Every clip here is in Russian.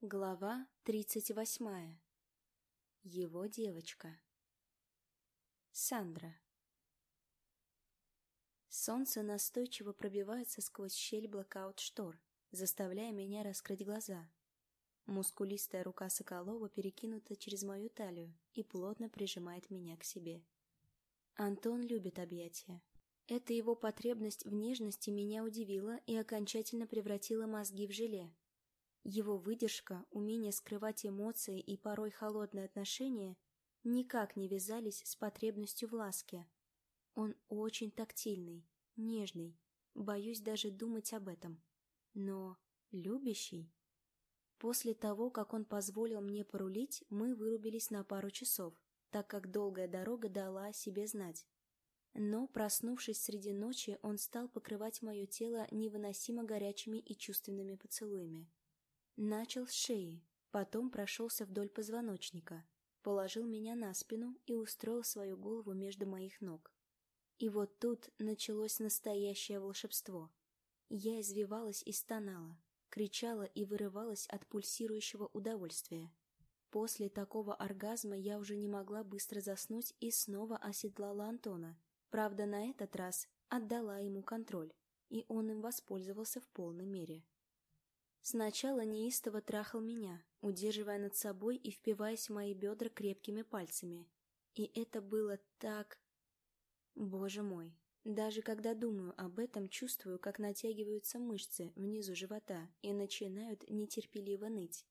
Глава тридцать восьмая. Его девочка. Сандра. Солнце настойчиво пробивается сквозь щель блокаут-штор, заставляя меня раскрыть глаза. Мускулистая рука Соколова перекинута через мою талию и плотно прижимает меня к себе. Антон любит объятия. Эта его потребность в нежности меня удивила и окончательно превратила мозги в желе. Его выдержка, умение скрывать эмоции и порой холодные отношения никак не вязались с потребностью в ласке. Он очень тактильный, нежный, боюсь даже думать об этом. Но любящий? После того, как он позволил мне порулить, мы вырубились на пару часов, так как долгая дорога дала о себе знать. Но, проснувшись среди ночи, он стал покрывать мое тело невыносимо горячими и чувственными поцелуями. Начал с шеи, потом прошелся вдоль позвоночника, положил меня на спину и устроил свою голову между моих ног. И вот тут началось настоящее волшебство. Я извивалась и стонала, кричала и вырывалась от пульсирующего удовольствия. После такого оргазма я уже не могла быстро заснуть и снова оседлала Антона. Правда, на этот раз отдала ему контроль, и он им воспользовался в полной мере. Сначала неистово трахал меня, удерживая над собой и впиваясь в мои бедра крепкими пальцами. И это было так... Боже мой, даже когда думаю об этом, чувствую, как натягиваются мышцы внизу живота и начинают нетерпеливо ныть.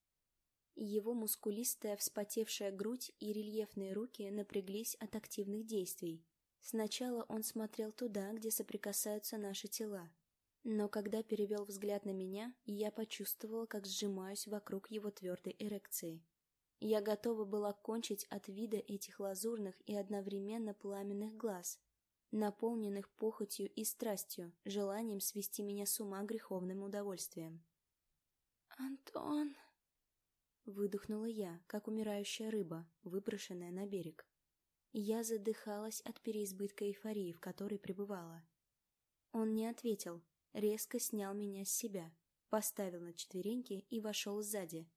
Его мускулистая вспотевшая грудь и рельефные руки напряглись от активных действий. Сначала он смотрел туда, где соприкасаются наши тела. Но когда перевел взгляд на меня, я почувствовала, как сжимаюсь вокруг его твердой эрекции. Я готова была кончить от вида этих лазурных и одновременно пламенных глаз, наполненных похотью и страстью, желанием свести меня с ума греховным удовольствием. «Антон!» Выдохнула я, как умирающая рыба, выброшенная на берег. Я задыхалась от переизбытка эйфории, в которой пребывала. Он не ответил, резко снял меня с себя, поставил на четвереньки и вошел сзади.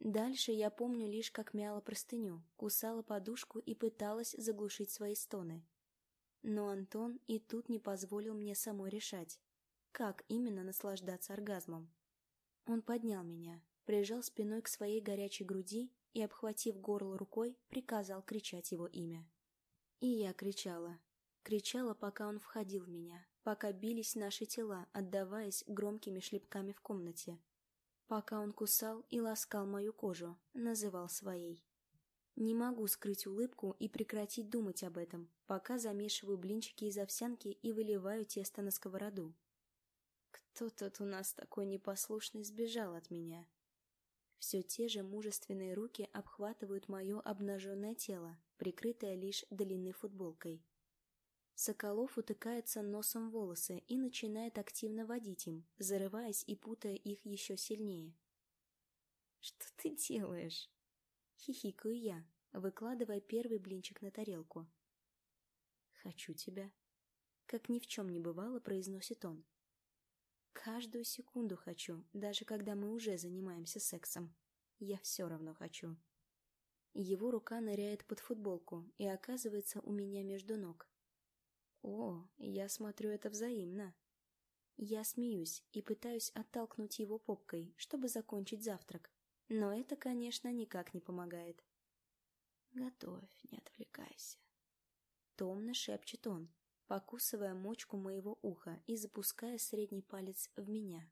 Дальше я помню лишь, как мяла простыню, кусала подушку и пыталась заглушить свои стоны. Но Антон и тут не позволил мне самой решать, как именно наслаждаться оргазмом. Он поднял меня, прижал спиной к своей горячей груди и, обхватив горло рукой, приказал кричать его имя. И я кричала. Кричала, пока он входил в меня, пока бились наши тела, отдаваясь громкими шлепками в комнате. Пока он кусал и ласкал мою кожу, называл своей. Не могу скрыть улыбку и прекратить думать об этом, пока замешиваю блинчики из овсянки и выливаю тесто на сковороду. Кто тут у нас такой непослушный сбежал от меня? Все те же мужественные руки обхватывают мое обнаженное тело, прикрытое лишь длинной футболкой. Соколов утыкается носом в волосы и начинает активно водить им, зарываясь и путая их еще сильнее. «Что ты делаешь?» Хихикаю я, выкладывая первый блинчик на тарелку. «Хочу тебя», — как ни в чем не бывало, произносит он. «Каждую секунду хочу, даже когда мы уже занимаемся сексом. Я все равно хочу». Его рука ныряет под футболку и оказывается у меня между ног. О, я смотрю, это взаимно. Я смеюсь и пытаюсь оттолкнуть его попкой, чтобы закончить завтрак. Но это, конечно, никак не помогает. «Готовь, не отвлекайся», — томно шепчет он, покусывая мочку моего уха и запуская средний палец в меня.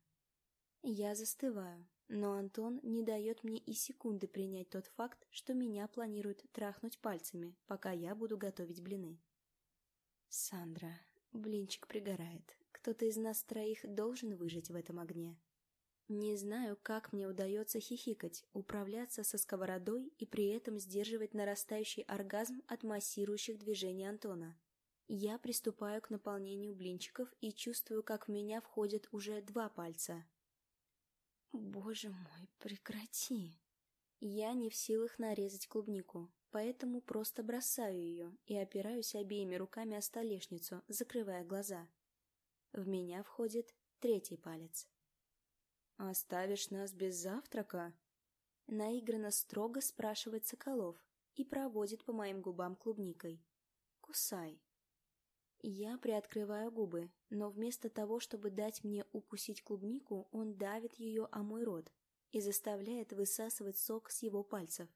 Я застываю, но Антон не дает мне и секунды принять тот факт, что меня планируют трахнуть пальцами, пока я буду готовить блины. «Сандра, блинчик пригорает. Кто-то из нас троих должен выжить в этом огне». Не знаю, как мне удается хихикать, управляться со сковородой и при этом сдерживать нарастающий оргазм от массирующих движений Антона. Я приступаю к наполнению блинчиков и чувствую, как в меня входят уже два пальца. Боже мой, прекрати. Я не в силах нарезать клубнику, поэтому просто бросаю ее и опираюсь обеими руками о столешницу, закрывая глаза. В меня входит третий палец. «Оставишь нас без завтрака?» Наигранно строго спрашивает Соколов и проводит по моим губам клубникой. «Кусай». Я приоткрываю губы, но вместо того, чтобы дать мне укусить клубнику, он давит ее о мой рот и заставляет высасывать сок с его пальцев.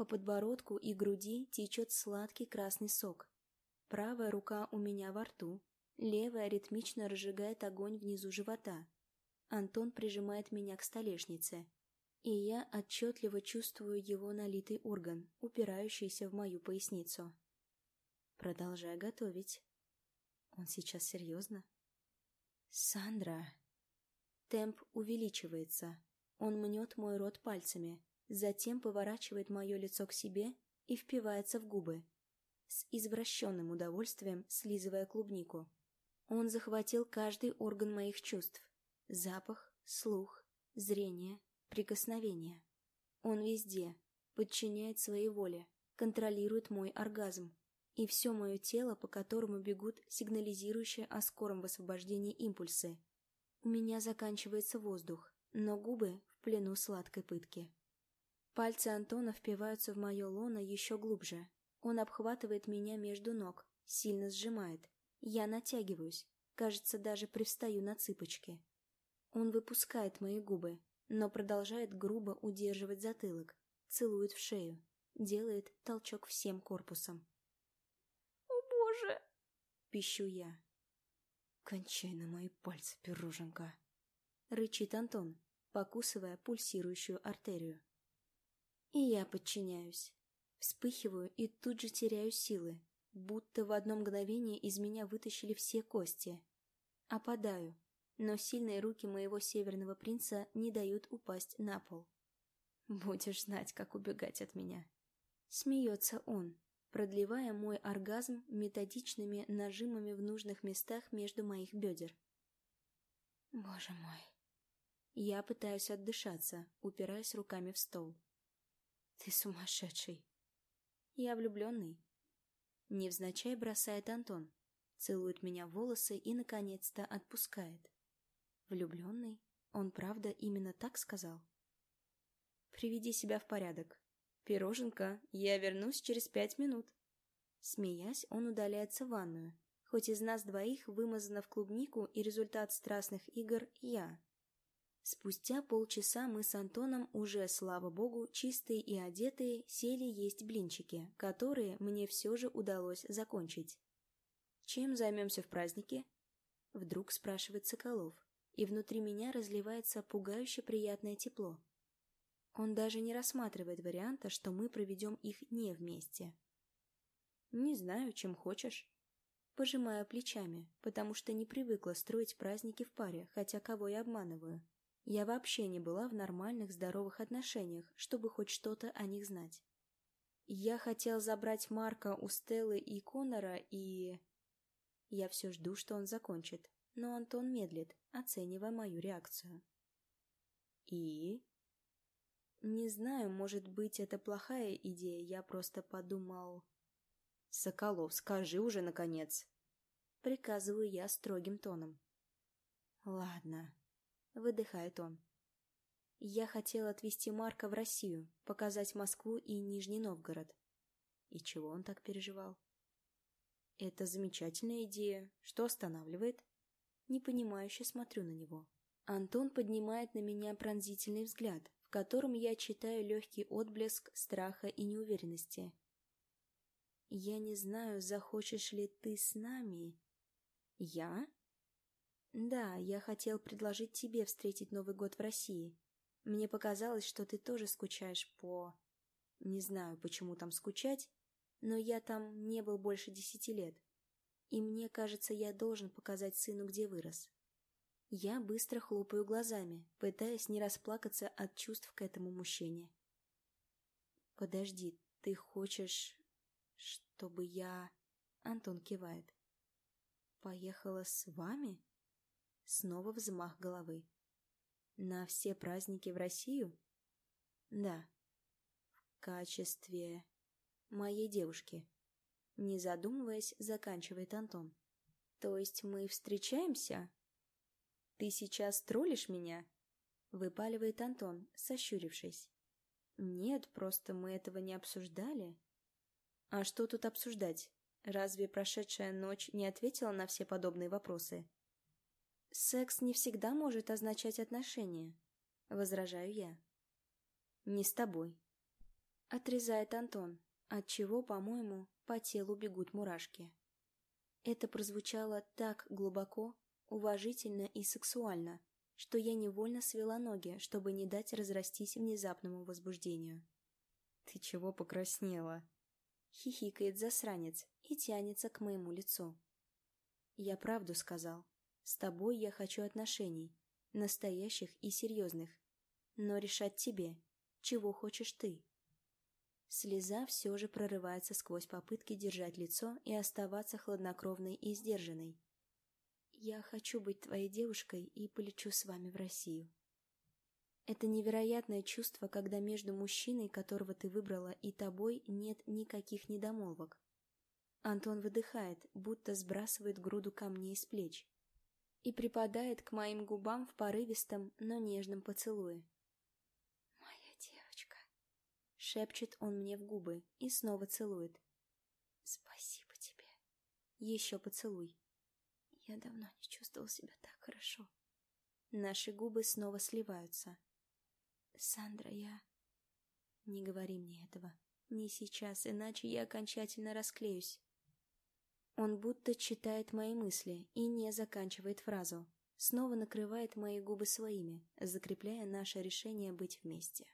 По подбородку и груди течет сладкий красный сок. Правая рука у меня во рту, левая ритмично разжигает огонь внизу живота. Антон прижимает меня к столешнице, и я отчетливо чувствую его налитый орган, упирающийся в мою поясницу. Продолжай готовить. Он сейчас серьезно? Сандра. Темп увеличивается. Он мнет мой рот пальцами, затем поворачивает мое лицо к себе и впивается в губы, с извращенным удовольствием слизывая клубнику. Он захватил каждый орган моих чувств. Запах, слух, зрение, прикосновение. Он везде, подчиняет своей воле, контролирует мой оргазм и все мое тело, по которому бегут сигнализирующие о скором высвобождении импульсы. У меня заканчивается воздух, но губы в плену сладкой пытки. Пальцы Антона впиваются в мое лоно еще глубже. Он обхватывает меня между ног, сильно сжимает. Я натягиваюсь, кажется, даже привстаю на цыпочки. Он выпускает мои губы, но продолжает грубо удерживать затылок, целует в шею, делает толчок всем корпусом. «О, Боже!» — пищу я. «Кончай на мои пальцы, пироженка!» — рычит Антон, покусывая пульсирующую артерию. И я подчиняюсь. Вспыхиваю и тут же теряю силы, будто в одно мгновение из меня вытащили все кости. Опадаю, но сильные руки моего северного принца не дают упасть на пол. Будешь знать, как убегать от меня. Смеется он, продлевая мой оргазм методичными нажимами в нужных местах между моих бедер. Боже мой. Я пытаюсь отдышаться, упираясь руками в стол. Ты сумасшедший. Я влюбленный. Невзначай бросает Антон, целует меня в волосы и, наконец-то, отпускает. Влюбленный? Он правда именно так сказал? Приведи себя в порядок. Пироженка, я вернусь через пять минут. Смеясь, он удаляется в ванную. Хоть из нас двоих вымазана в клубнику и результат страстных игр я. Спустя полчаса мы с Антоном уже, слава богу, чистые и одетые, сели есть блинчики, которые мне все же удалось закончить. «Чем займемся в празднике?» Вдруг спрашивает Соколов, и внутри меня разливается пугающе приятное тепло. Он даже не рассматривает варианта, что мы проведем их не вместе. «Не знаю, чем хочешь». Пожимаю плечами, потому что не привыкла строить праздники в паре, хотя кого я обманываю. Я вообще не была в нормальных здоровых отношениях, чтобы хоть что-то о них знать. Я хотел забрать Марка у Стеллы и Конора, и... Я все жду, что он закончит, но Антон медлит, оценивая мою реакцию. И... Не знаю, может быть, это плохая идея, я просто подумал... «Соколов, скажи уже, наконец!» Приказываю я строгим тоном. «Ладно», — выдыхает он. «Я хотел отвезти Марка в Россию, показать Москву и Нижний Новгород». И чего он так переживал? «Это замечательная идея. Что останавливает?» Непонимающе смотрю на него. Антон поднимает на меня пронзительный взгляд, в котором я читаю легкий отблеск страха и неуверенности. «Я не знаю, захочешь ли ты с нами?» «Я?» «Да, я хотел предложить тебе встретить Новый год в России. Мне показалось, что ты тоже скучаешь по... Не знаю, почему там скучать, но я там не был больше десяти лет. И мне кажется, я должен показать сыну, где вырос». Я быстро хлопаю глазами, пытаясь не расплакаться от чувств к этому мужчине. «Подожди, ты хочешь, чтобы я...» Антон кивает. «Поехала с вами?» Снова взмах головы. На все праздники в Россию? Да. В качестве моей девушки. Не задумываясь, заканчивает Антон. То есть мы встречаемся? Ты сейчас троллишь меня? Выпаливает Антон, сощурившись. Нет, просто мы этого не обсуждали. А что тут обсуждать? Разве прошедшая ночь не ответила на все подобные вопросы? Секс не всегда может означать отношения, возражаю я. Не с тобой. Отрезает Антон, отчего, по-моему, по телу бегут мурашки. Это прозвучало так глубоко, уважительно и сексуально, что я невольно свела ноги, чтобы не дать разрастись внезапному возбуждению. «Ты чего покраснела?» Хихикает засранец и тянется к моему лицу. «Я правду сказал. С тобой я хочу отношений, настоящих и серьезных. Но решать тебе, чего хочешь ты». Слеза все же прорывается сквозь попытки держать лицо и оставаться хладнокровной и сдержанной. «Я хочу быть твоей девушкой и полечу с вами в Россию». Это невероятное чувство, когда между мужчиной, которого ты выбрала, и тобой нет никаких недомолвок. Антон выдыхает, будто сбрасывает груду камней с плеч и припадает к моим губам в порывистом, но нежном поцелуе. Шепчет он мне в губы и снова целует. Спасибо тебе. Еще поцелуй. Я давно не чувствовал себя так хорошо. Наши губы снова сливаются. Сандра, я... Не говори мне этого. Не сейчас, иначе я окончательно расклеюсь. Он будто читает мои мысли и не заканчивает фразу. Снова накрывает мои губы своими, закрепляя наше решение быть вместе.